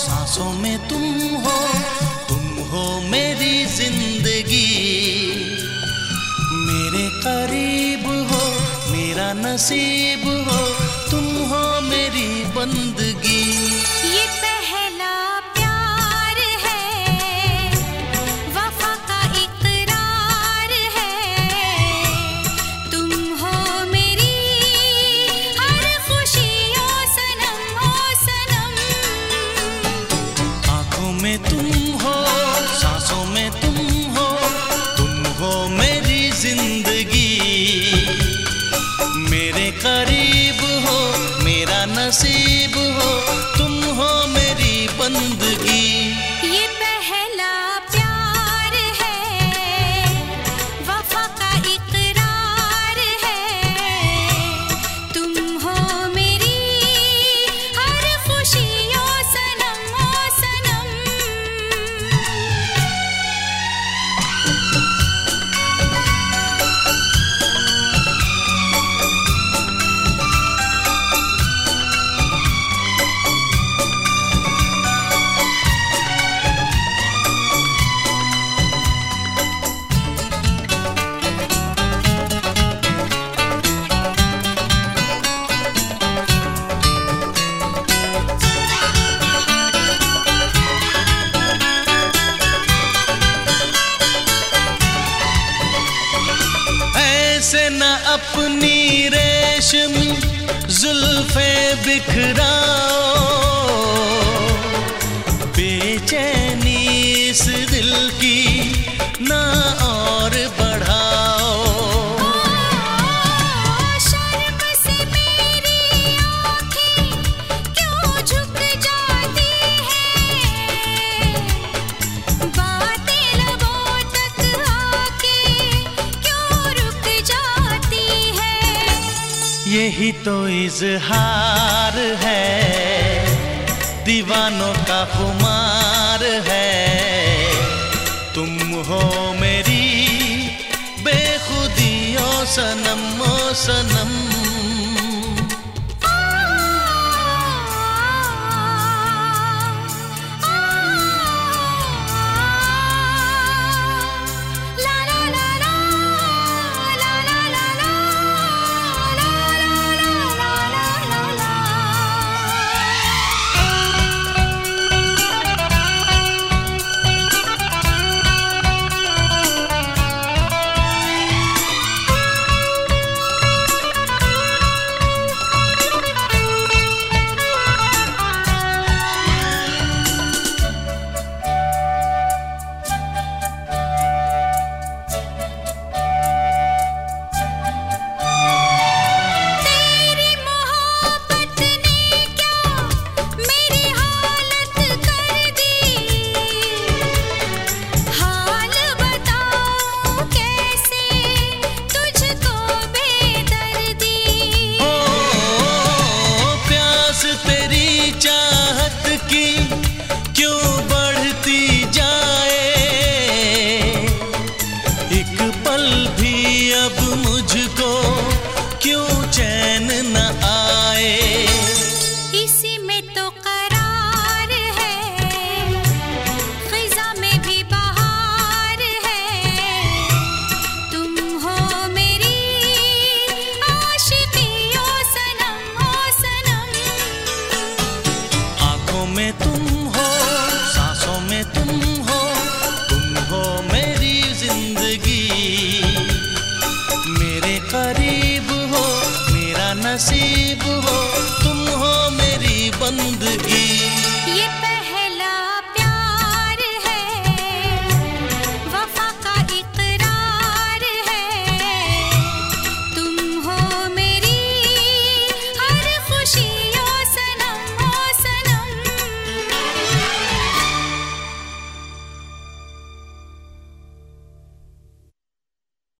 सांसों में तुम हो तुम हो मेरी ज़िंदगी। मेरे करीब हो, मेरा नसीब हो, तुम हो मेरी बंदगी। tú. Me... अपनी रेशम जुल्फे बिखराओ। बेचैनी इस दिल की ना और यही तो इजहार है। दीवानों का कुमार है। तुम हो मेरी बेखुदियों सनम सनम।